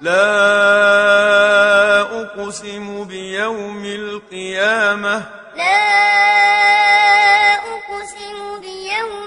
لَا أُقْسِمُ بِيَوْمِ الْقِيَامَةِ. لَا أُقْسِمُ بِيَوْمِ